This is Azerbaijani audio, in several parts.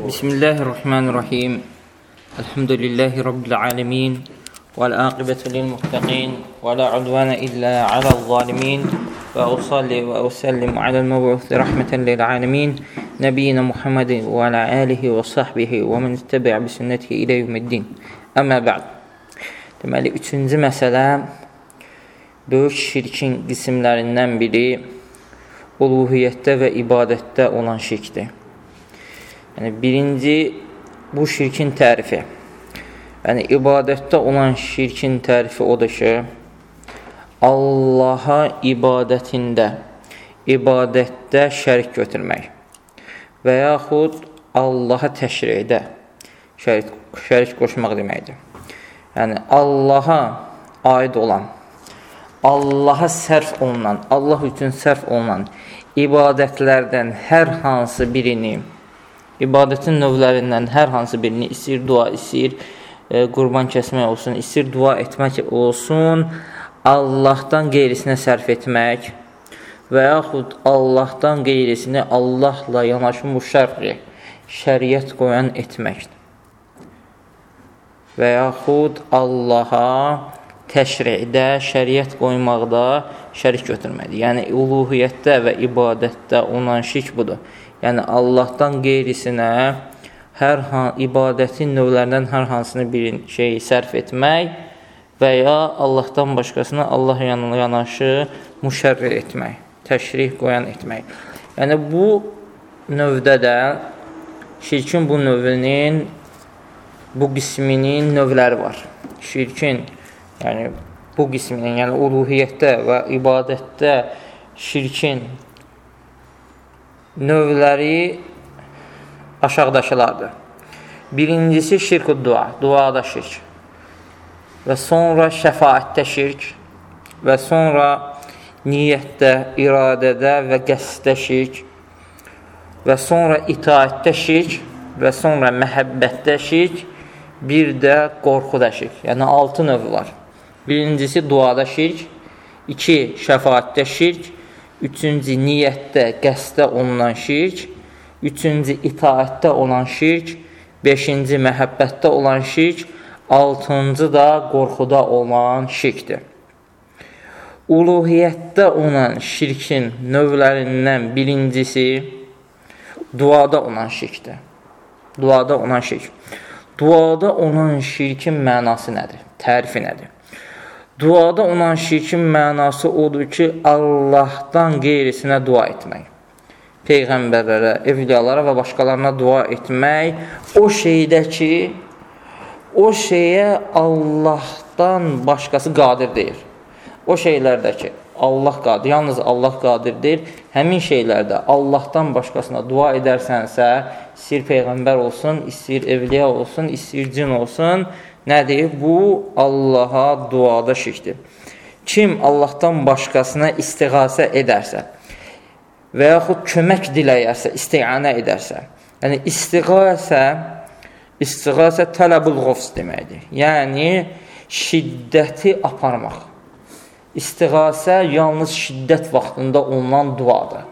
بسم الله الرحمن الرحيم الحمد لله رب العالمين والعاقبة للمتقين ولا عدوان إلا على الظالمين وأصلي وأسلم على المبعوث رحمة للعالمين نبينا محمد وعلى آله وصحبه ومن اتبع بسنته إلى يوم الدين أما بعد Deməli, üçüncü məsələ böyük şirkin qismlərindən biri uluhiyyətdə və ibadətdə olan şirkdir. Yəni, birinci, bu şirkin tərifi. Yəni, ibadətdə olan şirkin tərifi odur ki, Allaha ibadətində, ibadətdə şərik götürmək və yaxud Allaha təşriyədə şərik, şərik qoşmaq deməkdir. Yəni, Allaha aid olan, Allaha sərf olunan, Allah üçün sərf olunan ibadətlərdən hər hansı birini, ibadətin növlərindən hər hansı birini istəyir dua, istəyir e, qurban kəsmək olsun, istəyir dua etmək olsun, Allahdan qeyrisinə sərf etmək və yaxud Allahdan qeyrisini Allahla yanaşı müşərri, şəriət qoyan etməkdir və yaxud Allaha təşridə, şəriət qoymaqda şərik götürməlidir. Yəni, uluhiyyətdə və ibadətdə olan şirk budur. Yəni, Allahdan qeyrisinə hər han, ibadətin növlərindən hər hansını bir şeyi sərf etmək və ya Allahdan başqasına Allah yanına yanaşı müşərri etmək, təşrih qoyan etmək. Yəni, bu növdə də şirkin bu növünün bu qisminin növləri var. Şirkin, yəni bu qisminin, yəni uluhiyyətdə və ibadətdə şirkin növləri aşağıdakılardır. Birincisi şirk-ü dua, duada şirk. Və sonra şəfaətdə şirk və sonra niyyətdə, iradədə və qəsdə şirk və sonra itaətdə şirk və sonra məhəbbətdə şirk bir də qorxuda şirk. Yəni, altı növü var. Birincisi, duada şirk, iki, şəfaətdə şirk, üçüncü, niyyətdə, qəsdə olunan şirk, üçüncü, itaətdə olan şirk, beşinci, məhəbbətdə olan şirk, altıncı da qorxuda olan şirkdir. Uluhiyyətdə olan şirkin növlərindən birincisi duada olan şirkdir. Duada olan şirk. Duada olan şirkin mənası nədir? Tərifi nədir? Duada olan şirkin mənası odur ki, Allahdan qeyrisinə dua etmək. Peyğəmbərlərə, evliyalara və başqalarına dua etmək o şeydə ki, o şeyə Allahdan başqası qadir deyir. O şeylərdə ki, Allah qadir, yalnız Allah qadirdir. Həmin şeylərdə Allahdan başqasına dua edərsənsə, istəyir Peyğəmbər olsun, istəyir evliya olsun, istəyir cin olsun, nədir? Bu, Allaha duada şirkdir. Kim Allahdan başqasına istiğasə edərsə və yaxud kömək diləyərsə, istiğanə edərsə, yəni istiğasə, istiğasə tələbul qofs deməkdir. Yəni, şiddəti aparmaq. İstiğasə yalnız şiddət vaxtında olunan duadır.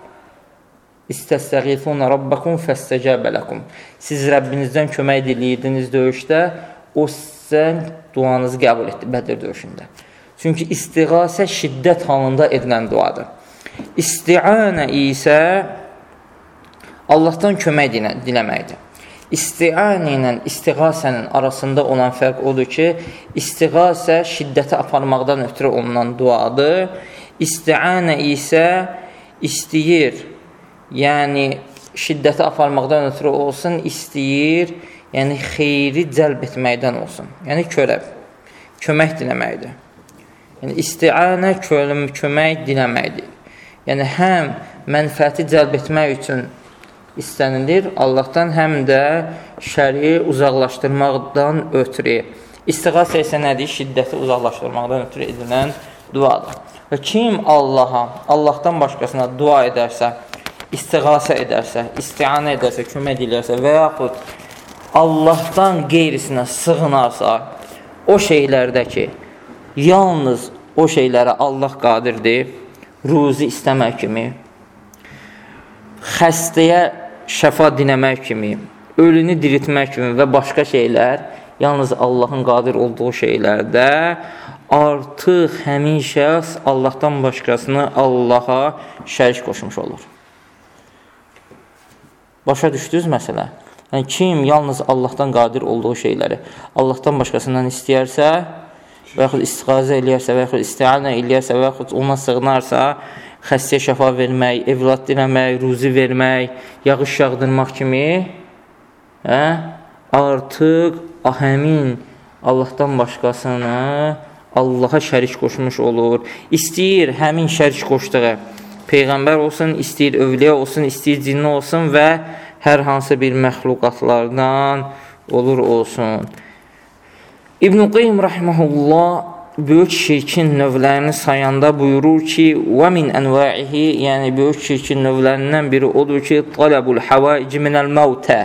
İstəstəğifuna rabbakum fəstəcəbə ləkum. Siz Rəbbinizdən kömək diləyirdiniz döyüşdə, o sizə duanızı qəbul etdi Bədir döyüşündə. Çünki istiğasə şiddət halında edilən duadır. İsti'anə isə Allahdan kömək diləməkdir. İsti'anə ilə istiğasənin arasında olan fərq odur ki, istiğasə şiddəti aparmaqdan ötürü olunan duadır. İsti'anə isə istəyir yəni şiddəti aparmaqdan ötürü olsun, istəyir, yəni xeyri cəlb etməkdən olsun. Yəni körəv, kömək diləməkdir. Yəni isti'anə kömək diləməkdir. Yəni həm mənfəəti cəlb etmək üçün istənilir Allahdan, həm də şəri uzaqlaşdırmaqdan ötürü. İstiğasə isə nədir? Şiddəti uzaqlaşdırmaqdan ötürü edilən duadır. Və kim Allaha, Allahdan başqasına dua edərsə, istiğasə edərsə, istianə edərsə, kömək edilərsə və yaxud Allahdan qeyrisinə sığınarsa, o şeylərdə ki, yalnız o şeylərə Allah qadirdir, ruzi istəmək kimi, xəstəyə şəfa dinəmək kimi, ölünü diriltmək kimi və başqa şeylər, yalnız Allahın qadir olduğu şeylərdə artıq həmin şəxs Allahdan başqasını Allaha şərik qoşmuş olur. Başa düşdünüz məsələ? Yəni, kim yalnız Allahdan qadir olduğu şeyləri Allahdan başqasından istəyərsə və yaxud istiqazə eləyərsə və yaxud istianə eləyərsə və yaxud ona sığınarsa, xəstəyə şəfa vermək, evlad diləmək, ruzi vermək, yağış yağdırmaq kimi hə, artıq həmin Allahdan başqasını Allaha şərik qoşmuş olur. İstəyir həmin şərik qoşduğu Peyğəmbər olsun, istəyir övliyə olsun, istəyir cinni olsun və hər hansı bir məxluqatlardan olur olsun. İbn-i Qeym rəhməhullah böyük şirkin növlərini sayanda buyurur ki, və min ənvəihi, yəni böyük şirkin növlərindən biri odur ki, talabul havaici minəl məvtə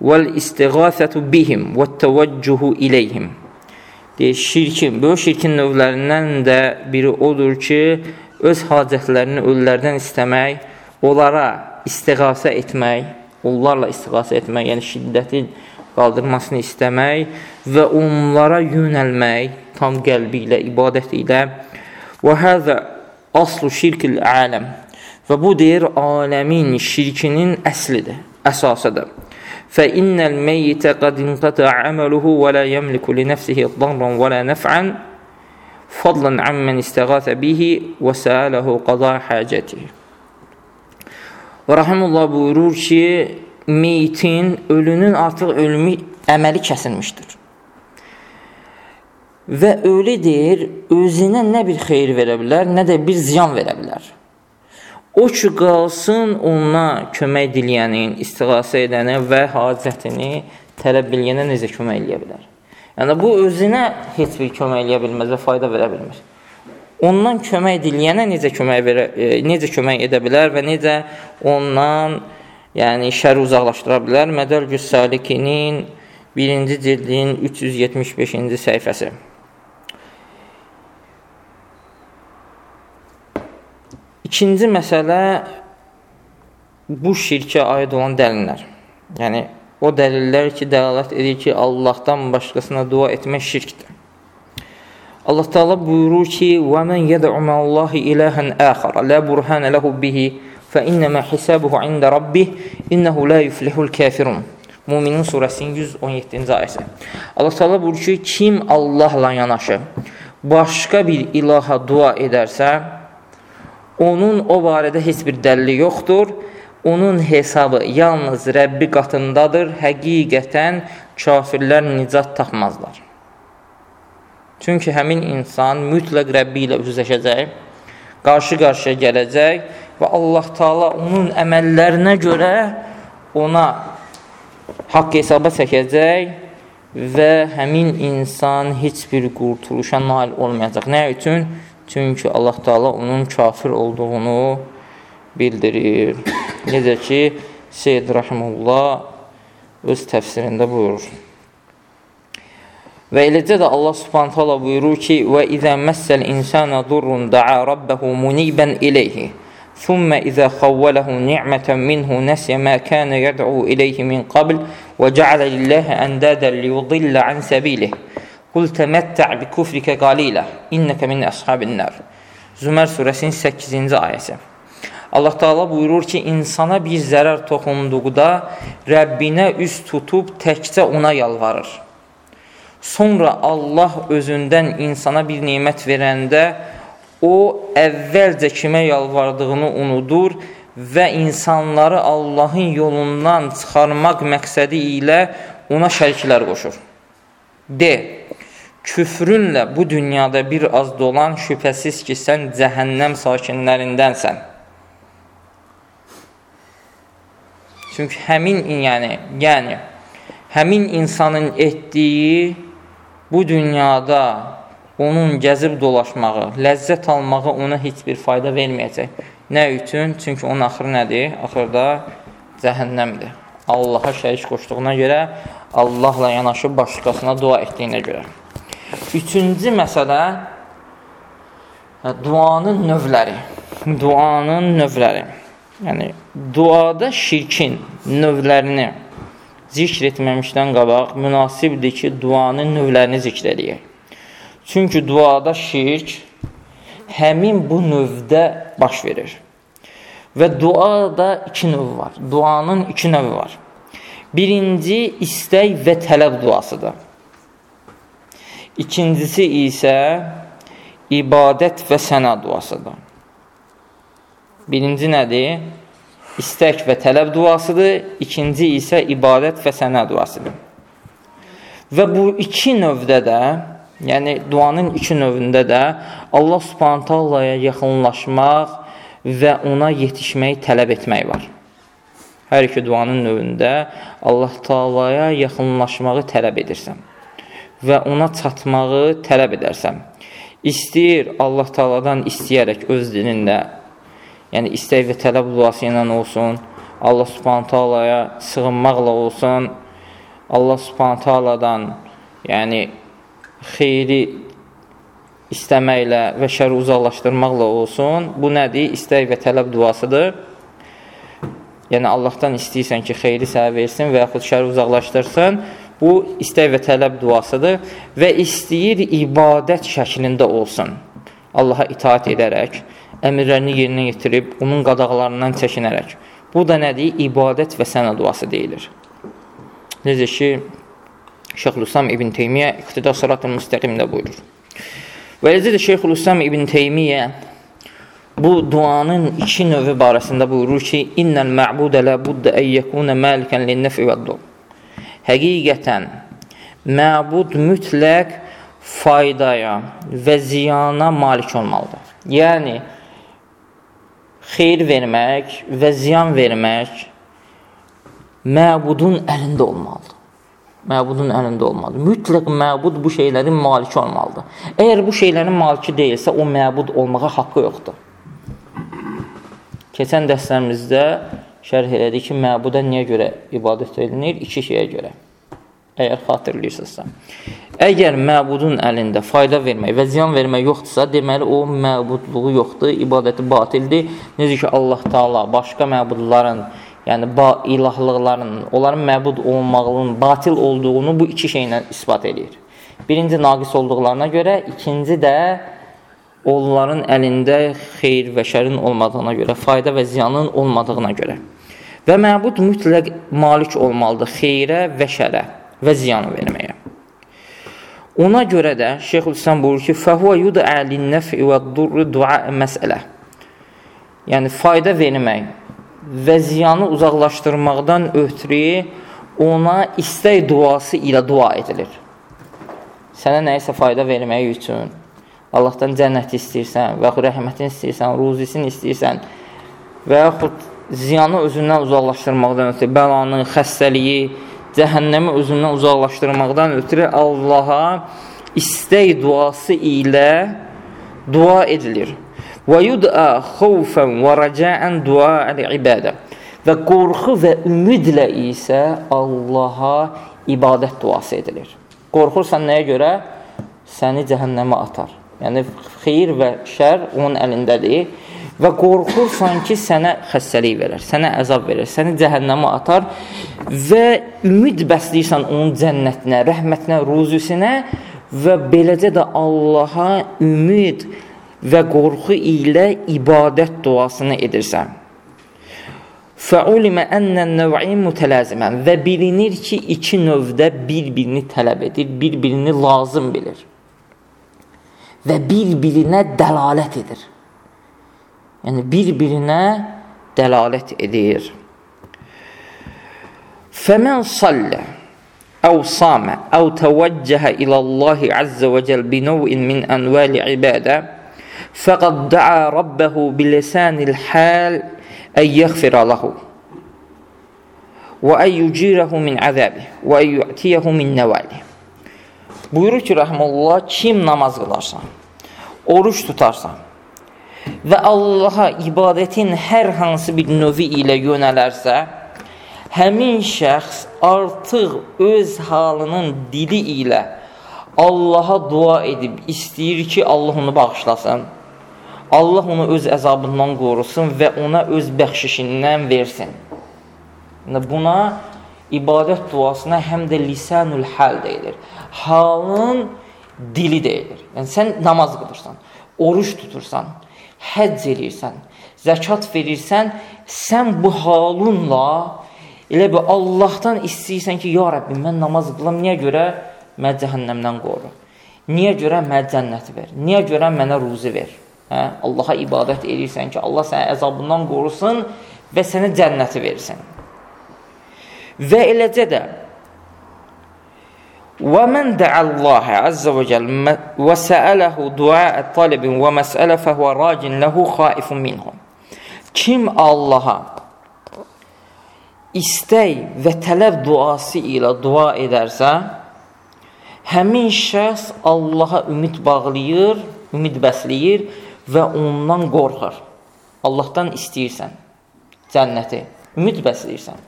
vəl-istiğafətu bihim və təvəccühü iləyhim. Deyir, şirkin, böyük şirkin növlərindən də biri odur ki, öz hacətlərini ölülərdən istəmək, onlara istiğasə etmək, onlarla istiğasə etmək, yəni şiddətin qaldırmasını istəmək və onlara yönəlmək tam qəlbi ilə, ibadət ilə. Və həzə aslu şirkil aləm. Və bu deyir aləmin şirkinin əslidir, əsasıdır. فإن الميت قد انقطع عمله ولا يملك لنفسه ضرا ولا نفعا فضلا عمن استغاث به وسأله قضاء حاجته Və Rahimullah buyurur ki, meyitin, ölünün artıq ölümü əməli kəsilmişdir. Və ölü deyir, özünə nə bir xeyir verə bilər, nə də bir ziyan verə bilər. O ki, qalsın ona kömək diləyənin, istiğasə edəni və hacətini tələb eləyənə necə kömək eləyə bilər? Yəni, bu özünə heç bir kömək eləyə bilməz və fayda verə bilmir. Ondan kömək diləyənə necə kömək, verə, e, necə kömək edə bilər və necə ondan yəni, şəri uzaqlaşdıra bilər? Mədəlgüs Salikinin birinci cildin 375-ci səhifəsi. İkinci məsələ bu şirkə aid olan dəlillər. Yəni, o dəlillər ki, dəlalət edir ki, Allahdan başqasına dua etmək şirkdir. Allah Teala buyurur ki: "Və men yed'u ma'allahi ilahan akhar la burhana lehu bihi fa innema hisabuhu 'inda rabbih innehu la yuflihul kafirun." Müminin surəsinin 117-ci ayəsi. Allah Teala buyurur ki, kim Allahla yanaşı başqa bir ilaha dua edərsə, Onun o barədə heç bir dəlili yoxdur. Onun hesabı yalnız Rəbbi qatındadır. Həqiqətən kafirlər nicat tapmazlar. Çünki həmin insan mütləq Rəbbi ilə üzləşəcək, qarşı-qarşıya gələcək və Allah Taala onun əməllərinə görə ona haqq hesaba çəkəcək və həmin insan heç bir qurtuluşa nail olmayacaq. Nə üçün? Çünki Allah Taala onun kafir olduğunu bildirir. Necə ki, Seyyid Rahimullah öz təfsirində buyurur. Və eləcə də Allah Subhanahu taala buyurur ki: "Və izə məssəl insana durrun da'a rabbahu muniban ilayhi, thumma izə xawwalahu ni'matan minhu nasiya ma kana yad'u ilayhi min qabl və ja'ala lillahi andadan liyudilla an sabilihi." Qul təməttə' bi kufrikə qalilə, innəkə min əshabin nər. Zümər surəsinin 8-ci ayəsi. Allah Taala buyurur ki, insana bir zərər toxunduqda Rəbbinə üz tutub təkcə ona yalvarır. Sonra Allah özündən insana bir nemət verəndə o əvvəlcə kimə yalvardığını unudur və insanları Allahın yolundan çıxarmaq məqsədi ilə ona şəriklər qoşur. De, küfrünlə bu dünyada bir az dolan şübhəsiz ki, sən cəhənnəm sakinlərindənsən. Çünki həmin yəni, yəni həmin insanın etdiyi bu dünyada onun gəzib dolaşmağı, ləzzət almağı ona heç bir fayda verməyəcək. Nə üçün? Çünki onun axırı nədir? Axırda cəhənnəmdir. Allaha şərik qoşduğuna görə, Allahla yanaşı başqasına dua etdiyinə görə. Üçüncü məsələ duanın növləri. Duanın növləri. yəni duada şirkin növlərini zikr etməmişdən qabaq münasibdir ki, duanın növlərini zikr edək. Çünki duada şirk həmin bu növdə baş verir. Və duada iki növ var. Duanın iki növü var. Birinci istək və tələb duasıdır. İkincisi isə ibadət və səna duasıdır. Birinci nədir? İstək və tələb duasıdır. İkinci isə ibadət və səna duasıdır. Və bu iki növdə də, yəni duanın iki növündə də Allah subhanət Allah'a yaxınlaşmaq və ona yetişməyi tələb etmək var. Hər iki duanın növündə Allah Taala'ya yaxınlaşmağı tələb edirsən və ona çatmağı tələb edərsən. İstəyir Allah Taaladan istəyərək öz dilində, yəni istək və tələb duası ilə olsun, Allah Subhanahu Taalaya sığınmaqla olsun, Allah Subhanahu Taaladan, yəni xeyri istəməklə və şəri uzaqlaşdırmaqla olsun. Bu nədir? İstək və tələb duasıdır. Yəni Allahdan istəyirsən ki, xeyri sənə versin və yaxud şəri uzaqlaşdırsın. Bu, istək və tələb duasıdır və istəyir ibadət şəklində olsun. Allaha itaat edərək, əmirlərini yerinə yetirib, onun qadağalarından çəkinərək. Bu da nədir? İbadət və sənə duası deyilir. Necə ki, Şeyxülislam İbn Teymiyyə İqtida Sırat-ı Müstəqimdə buyurur. Və eləcə də Şeyxülislam İbn Teymiyyə bu duanın iki növü barəsində buyurur ki, İnnəl mə'budə lə buddə əyyəkunə məlikən linnəfi və dur. Həqiqətən, məbud mütləq faydaya və ziyana malik olmalıdır. Yəni, xeyir vermək və ziyan vermək məbudun əlində olmalıdır. Məbudun əlində olmalıdır. Mütləq məbud bu şeylərin maliki olmalıdır. Əgər bu şeylərin maliki deyilsə, o məbud olmağa haqqı yoxdur. Keçən dərslərimizdə şərh elədi ki, məbuda niyə görə ibadət edilir? İki şeyə görə. Əgər xatırlayırsınızsa. Əgər məbudun əlində fayda vermək və ziyan vermək yoxdursa, deməli o məbudluğu yoxdur, ibadəti batildir. Necə ki Allah Taala başqa məbudların, yəni ba ilahlıqların, onların məbud olmağının batil olduğunu bu iki şeylə isbat edir. Birinci naqis olduqlarına görə, ikinci də onların əlində xeyir və şərin olmadığına görə, fayda və ziyanın olmadığına görə. Və məbud mütləq malik olmalıdır xeyrə və şərə və ziyanı verməyə. Ona görə də Şeyxülislam buyurur ki, fəhvə yud'a lin-nəfi və durru dua məsələ. Yəni fayda vermək və ziyanı uzaqlaşdırmaqdan ötürü ona istək duası ilə dua edilir. Sənə nəyisə fayda vermək üçün Allahdan cənnəti istəyirsən və yaxud rəhmətini istəyirsən, ruzisini istəyirsən və yaxud ziyanı özündən uzaqlaşdırmaqdan ötürü, bəlanı, xəstəliyi, cəhənnəmi özündən uzaqlaşdırmaqdan ötürü Allaha istək duası ilə dua edilir. Və yud'a xawfan və rəcəən dua əl-ibadə. Və qorxu və ümidlə isə Allaha ibadət duası edilir. Qorxursan nəyə görə? Səni cəhənnəmə atar. Yəni, xeyir və şər onun əlindədir və qorxursan ki, sənə xəstəlik verər, sənə əzab verər, səni cəhənnəmə atar və ümid bəsləyirsən onun cənnətinə, rəhmətinə, ruzusinə və beləcə də Allaha ümid və qorxu ilə ibadət duasını edirsən. Fəulimə ənnən nəv'in mütələzimən və bilinir ki, iki növdə bir-birini tələb edir, bir-birini lazım bilir və bir-birinə dəlalət edir. Yəni, bir-birinə dəlalət edir. Fəmən sallə əv samə əv təvəccəhə iləllahi əzzə və cəl binəvin min ənvəli ibadə fəqəd də'a rabbəhu bilisanil həl ən yəğfirə ləhu və ən yücirəhu min əzəbi və ən yu'tiyəhu min nəvəli Buyurur ki, rəhməlullah, kim namaz qılarsan, oruç tutarsan və Allaha ibadətin hər hansı bir növü ilə yönələrsə, həmin şəxs artıq öz halının dili ilə Allaha dua edib istəyir ki, Allah onu bağışlasın. Allah onu öz əzabından qorusun və ona öz bəxşişindən versin. Buna ibadət duasına həm də lisanul hal deyilir. Halın dili deyilir. Yəni sən namaz qılırsan, oruç tutursan, həcc edirsən, zəkat verirsən, sən bu halınla elə bir Allahdan istəyirsən ki, ya Rəbbim, mən namaz qılam, niyə görə? Məni cəhənnəmdən qoru. Niyə görə mənə cənnət ver? Niyə görə mənə ruzi ver? Hə? Allaha ibadət edirsən ki, Allah səni əzabından qorusun və sənə cənnəti versin. Və eləcə də Və mən dəəllahə əzzə və cəl və səələhu duaə talibin və məsələ fəhvə racin ləhu xaifun minhum. Kim Allaha istək və tələb duası ilə dua edərsə, həmin şəxs Allaha ümid bağlayır, ümid bəsləyir və ondan qorxur. Allahdan istəyirsən cənnəti, ümid bəsləyirsən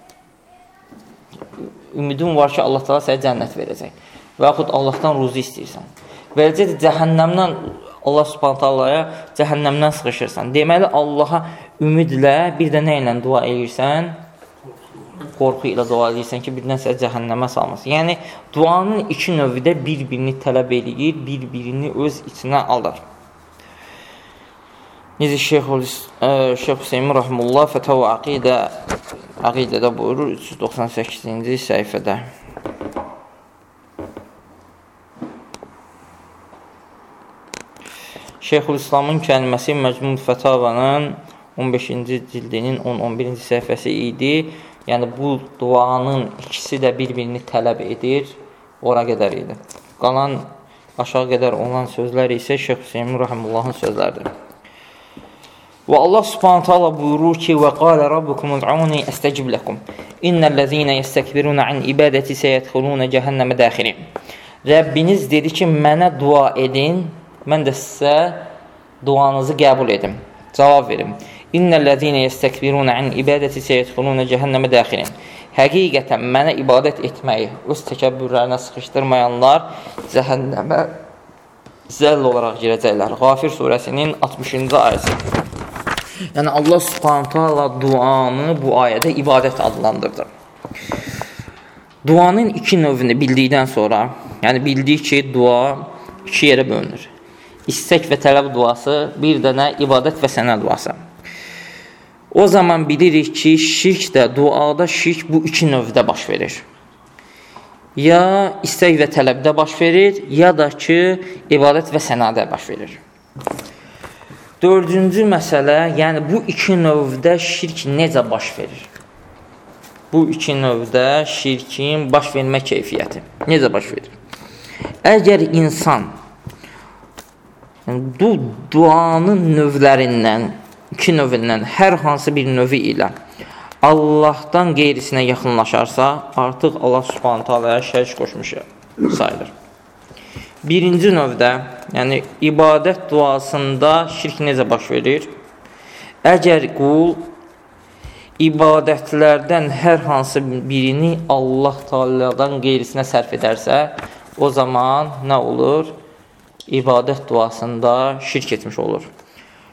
ümidin var ki, Allah təala sənə cənnət verəcək. Və yaxud Allahdan ruzi istəyirsən. Və eləcə də cəhənnəmdən Allah Subhanahu taalaya cəhənnəmdən sıxışırsan. Deməli Allaha ümidlə bir də nə ilə dua edirsən? Qorxu ilə dua edirsən ki, birdən səni cəhənnəmə salmasın. Yəni duanın iki növü də bir-birini tələb edir, bir-birini öz içinə alır. Necə Şeyx Şeyx Hüseyin Rahimullah Fətəvə Aqidə Əqidədə buyurur 398-ci səhifədə. Şeyxülislamın kəlməsi Məcmum Fətavanın 15-ci cildinin 10-11-ci səhifəsi idi. Yəni bu duanın ikisi də bir-birini tələb edir. Ora qədər idi. Qalan aşağı qədər olan sözlər isə Şeyx Hüseyin Rahimullahın sözləridir. Və Allah Subhanahu taala buyurur ki: "Və qala rabbukum ud'uni astecib lakum. İnnellezina yestekbiruna an ibadati sayadkhuluna cehenneme daxilin." Rəbbiniz dedi ki, mənə dua edin, mən də sizə duanızı qəbul edim. Cavab verim. İnnellezina yestekbiruna an ibadati sayadkhuluna cehenneme daxilin. Həqiqətən mənə ibadət etməyi öz təkəbbürlərinə sıxışdırmayanlar cəhənnəmə zəll olaraq girəcəklər. Qafir surəsinin 60-cı ayəsi. Yəni Allah Subhanahu taala duanı bu ayədə ibadət adlandırdı. Duanın iki növünü bildikdən sonra, yəni bildik ki, dua iki yerə bölünür. İstək və tələb duası, bir dənə ibadət və sənə duası. O zaman bilirik ki, şirk də, duada şirk bu iki növdə baş verir. Ya istək və tələbdə baş verir, ya da ki, ibadət və sənədə baş verir. Dördüncü məsələ, yəni bu iki növdə şirk necə baş verir? Bu iki növdə şirkin baş vermə keyfiyyəti necə baş verir? Əgər insan yəni, bu duanın növlərindən, iki növündən hər hansı bir növü ilə Allahdan qeyrisinə yaxınlaşarsa, artıq Allah subhanət halaya şərik qoşmuş sayılır. Birinci növdə, yəni ibadət duasında şirk necə baş verir? Əgər qul ibadətlərdən hər hansı birini Allah Taala'dan qeyrisinə sərf edərsə, o zaman nə olur? İbadət duasında şirk etmiş olur.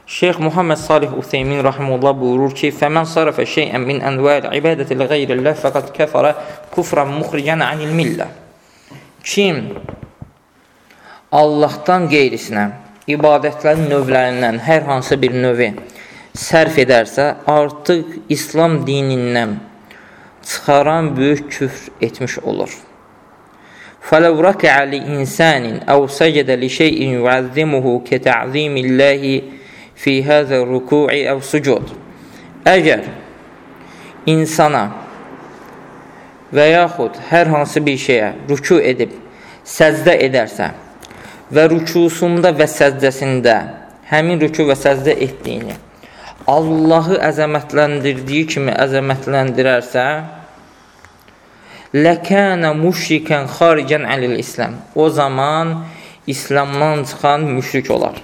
Şeyx Muhammed Salih Utheymin rahimehullah buyurur ki: "Fəmən sarafa şey'ən min anva'il ibadati li ghayrillah faqad kafara kufran mukhrijan anil millah." Kim Allahdan qeyrisinə ibadətlərin növlərindən hər hansı bir növü sərf edərsə, artıq İslam dinindən çıxaran böyük küfr etmiş olur. فَلَوْ رَكَعَ لِإِنسَانٍ أَوْ سَجَدَ لِشَيْءٍ يُعَذِّمُهُ كَتَعْظِيمِ اللَّهِ فِي هَذَا الرُّكُوعِ أَوْ سُجُودِ Əgər insana və yaxud hər hansı bir şeyə rüku edib səcdə edərsə, və rükusunda və səzdəsində həmin rüku və səzdə etdiyini Allahı əzəmətləndirdiyi kimi əzəmətləndirərsə, ləkənə müşrikən xaricən əlil İslam. O zaman İslamdan çıxan müşrik olar.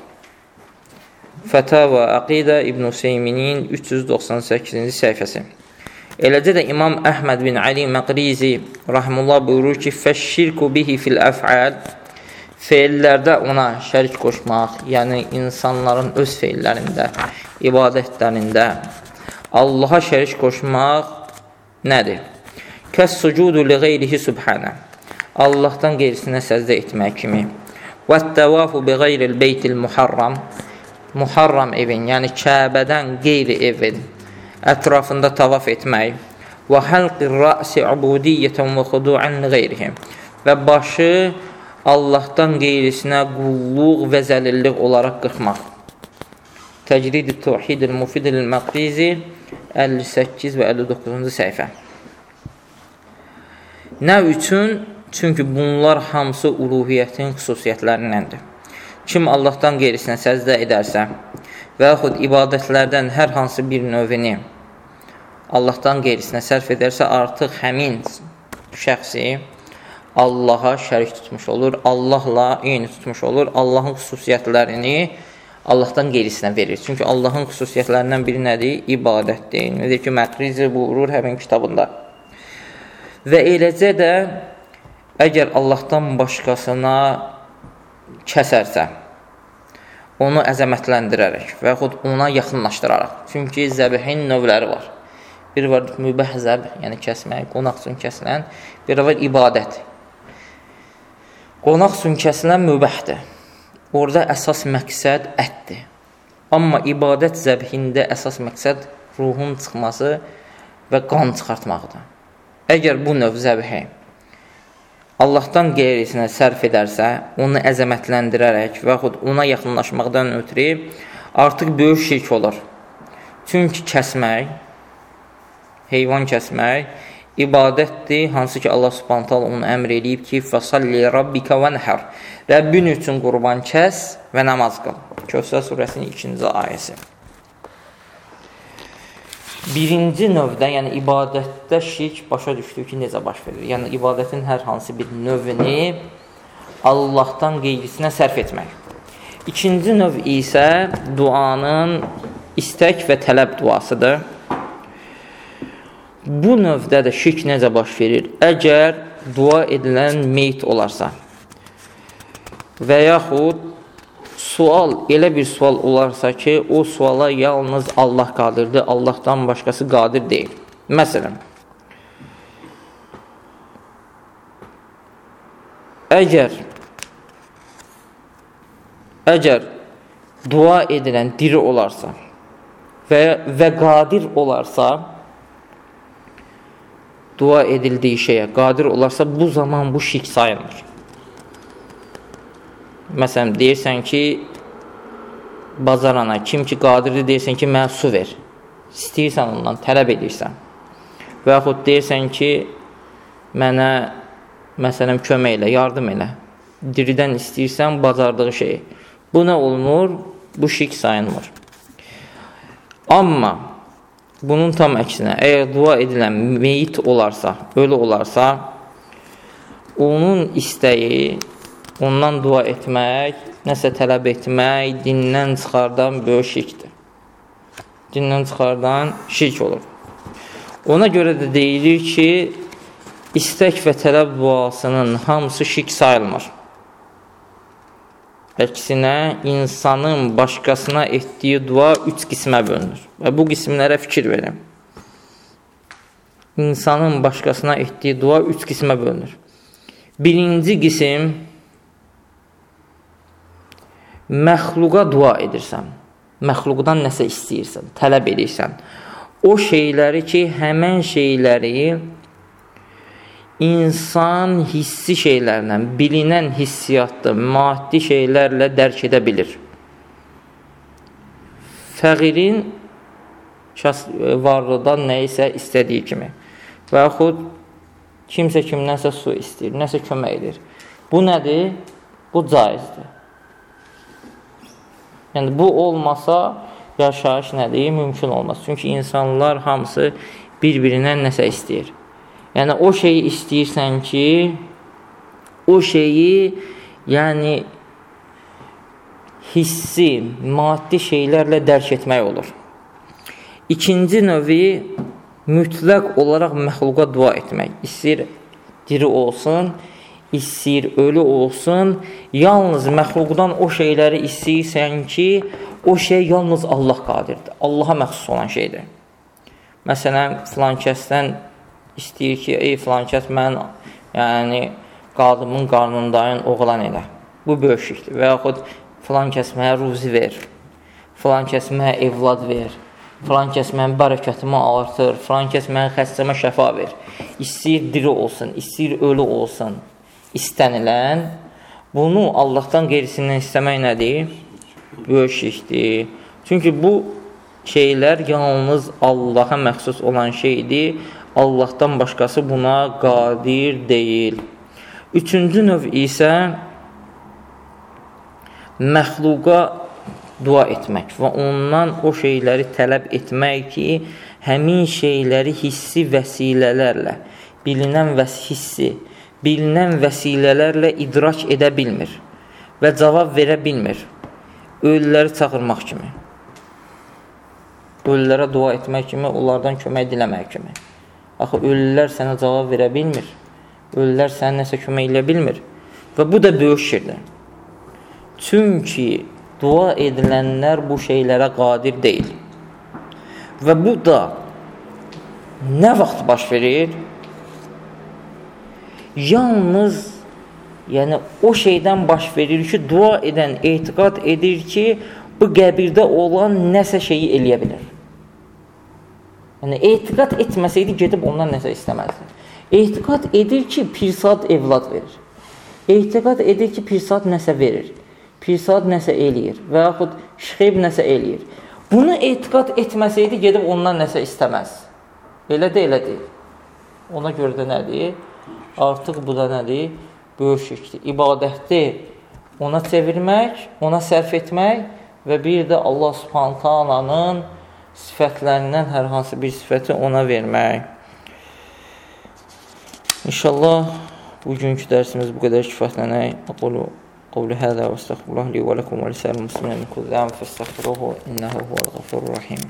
Fətəvə Əqidə İbn Hüseyminin 398-ci səhifəsi. Eləcə də İmam Əhməd bin Ali Məqrizi rahimullah buyurur ki, "Fəşşirku bihi fil əf'al feillərdə ona şərik qoşmaq, yəni insanların öz feillərində, ibadətlərində Allaha şərik qoşmaq nədir? Kəs sucudu li qeyrihi subhanə. Allahdan qeyrisinə səzdə etmək kimi. Və təvafu bi qeyril beytil muharram. Muharram evin, yəni Kəbədən qeyri evin ətrafında tavaf etmək. Və halqir ra'si ubudiyyətən və xudu'an qeyrihim. Və başı Allahdan qeyrisinə qulluq və zəlillik olaraq qırxmaq. Təcrid-i Tevhid-i Mufid-i Məqrizi 58 və 59-cu səhifə. Nə üçün? Çünki bunlar hamısı uluhiyyətin xüsusiyyətlərindəndir. Kim Allahdan qeyrisinə səzdə edərsə və yaxud ibadətlərdən hər hansı bir növini Allahdan qeyrisinə sərf edərsə, artıq həmin şəxsi Allaha şərik tutmuş olur, Allahla eyni tutmuş olur, Allahın xüsusiyyətlərini Allahdan qeyrisinə verir. Çünki Allahın xüsusiyyətlərindən biri nədir? İbadətdir. Nədir ki, Məqrizi buyurur həmin kitabında. Və eləcə də əgər Allahdan başqasına kəsərsə, onu əzəmətləndirərək və yaxud ona yaxınlaşdıraraq. Çünki zəbihin növləri var. Bir var mübəh zəb, yəni kəsmək, qonaq üçün kəsilən. Bir var ibadət. Qonaq üçün kəsilən mübəhdir. Orada əsas məqsəd ətdir. Amma ibadət zəbhində əsas məqsəd ruhun çıxması və qan çıxartmaqdır. Əgər bu növ zəbhi Allahdan qeyrisinə sərf edərsə, onu əzəmətləndirərək və yaxud ona yaxınlaşmaqdan ötürü artıq böyük şirk olur. Çünki kəsmək, heyvan kəsmək ibadətdir, hansı ki Allah Subhanahu onu əmr eləyib ki, "Fəsalli rabbika vanhar." Rəbbin üçün qurban kəs və namaz qıl. Kəvsər surəsinin 2-ci ayəsi. Birinci növdə, yəni ibadətdə şirk başa düşdük ki, necə baş verir? Yəni ibadətin hər hansı bir növünü Allahdan qeyrisinə sərf etmək. İkinci növ isə duanın istək və tələb duasıdır. Bu növdə də şirk necə baş verir? Əgər dua edilən meyit olarsa və yaxud sual elə bir sual olarsa ki, o suala yalnız Allah qadirdir, Allahdan başqası qadir deyil. Məsələn, əgər əgər dua edilən diri olarsa və, və qadir olarsa, dua edildiyi şeyə qadir olarsa, bu zaman bu şirk sayılmır. Məsələn, deyirsən ki, bazarana, kim ki qadirdir, deyirsən ki, mənə su ver. İstəyirsən ondan, tələb edirsən. Və yaxud deyirsən ki, mənə, məsələn, kömək elə, yardım elə. Diridən istəyirsən, bacardığı şeyi. Bu nə olunur? Bu şirk sayılmır. Amma bunun tam əksinə, əgər dua edilən meyit olarsa, ölü olarsa, onun istəyi ondan dua etmək, nəsə tələb etmək dindən çıxardan böyük şirkdir. Dindən çıxardan şirk olur. Ona görə də deyilir ki, istək və tələb duasının hamısı şirk sayılmır. Əksinə, insanın başqasına etdiyi dua üç qismə bölünür. Və bu qismlərə fikir verin. İnsanın başqasına etdiyi dua üç qismə bölünür. Birinci qisim məxluqa dua edirsən, məxluqdan nəsə istəyirsən, tələb edirsən, o şeyləri ki, həmən şeyləri insan hissi şeylərlə, bilinən hissiyatlı, maddi şeylərlə dərk edə bilir. Fəqirin şəxs varlıdan nə isə istədiyi kimi və yaxud kimsə kimdənsə su istəyir, nəsə kömək edir. Bu nədir? Bu caizdir. Yəni, bu olmasa, yaşayış nədir? Mümkün olmaz. Çünki insanlar hamısı bir-birindən nəsə istəyir. Yəni, o şeyi istəyirsən ki, o şeyi, yəni, hissi, maddi şeylərlə dərk etmək olur. İkinci növü mütləq olaraq məxluqa dua etmək. İstəyir diri olsun, istəyir ölü olsun, yalnız məxluqdan o şeyləri istəyirsən ki, o şey yalnız Allah qadirdir. Allaha məxsus olan şeydir. Məsələn, filan kəsdən istəyir ki, ey filan kəs mən yəni qadımın qarnındayın oğlan elə. Bu böyük şirkdir. Və yaxud filan kəs mənə ruzi ver, filan kəs mənə evlad ver, filan kəs mənim bərəkətimi artır, filan kəs mənim xəstəmə şəfa ver. İstəyir diri olsun, istəyir ölü olsun. İstənilən bunu Allahdan qeyrisindən istəmək nədir? Böyük şirkdir. Çünki bu şeylər yalnız Allaha məxsus olan şeydir. Allahdan başqası buna qadir deyil. Üçüncü növ isə məxluqa dua etmək və ondan o şeyləri tələb etmək ki, həmin şeyləri hissi vəsilələrlə, bilinən vəs hissi, bilinən vəsilələrlə idrak edə bilmir və cavab verə bilmir. Ölüləri çağırmaq kimi. Ölülərə dua etmək kimi, onlardan kömək diləmək kimi. Axı, ölülər sənə cavab verə bilmir. Ölülər sənə nəsə kömək eləyə bilmir. Və bu da böyük şirdir. Çünki dua edilənlər bu şeylərə qadir deyil. Və bu da nə vaxt baş verir? Yalnız yəni o şeydən baş verir ki, dua edən etiqad edir ki, bu qəbirdə olan nəsə şeyi eləyə bilər. Yəni etiqad etməsəydi gedib ondan nəsə istəməzdi. Etiqad edir ki, pirsad evlad verir. Etiqad edir ki, pirsad nəsə verir pirsad nəsə eləyir və yaxud şixib nəsə eləyir. Bunu etiqad etməsəydi, gedib ondan nəsə istəməz. Elə də elə deyil. Ona görə də nədir? Artıq bu da nədir? Böyük şirkdir. İbadətdə ona çevirmək, ona sərf etmək və bir də Allah subhanətə alanın sifətlərindən hər hansı bir sifəti ona vermək. İnşallah bugünkü dərsimiz bu qədər kifayətlənək. Aqulu qavlu hada və estəğfirullah li və lakum və lisal muslimin min kulli am fəstəğfiruhu innehu huvel gafurur rahim.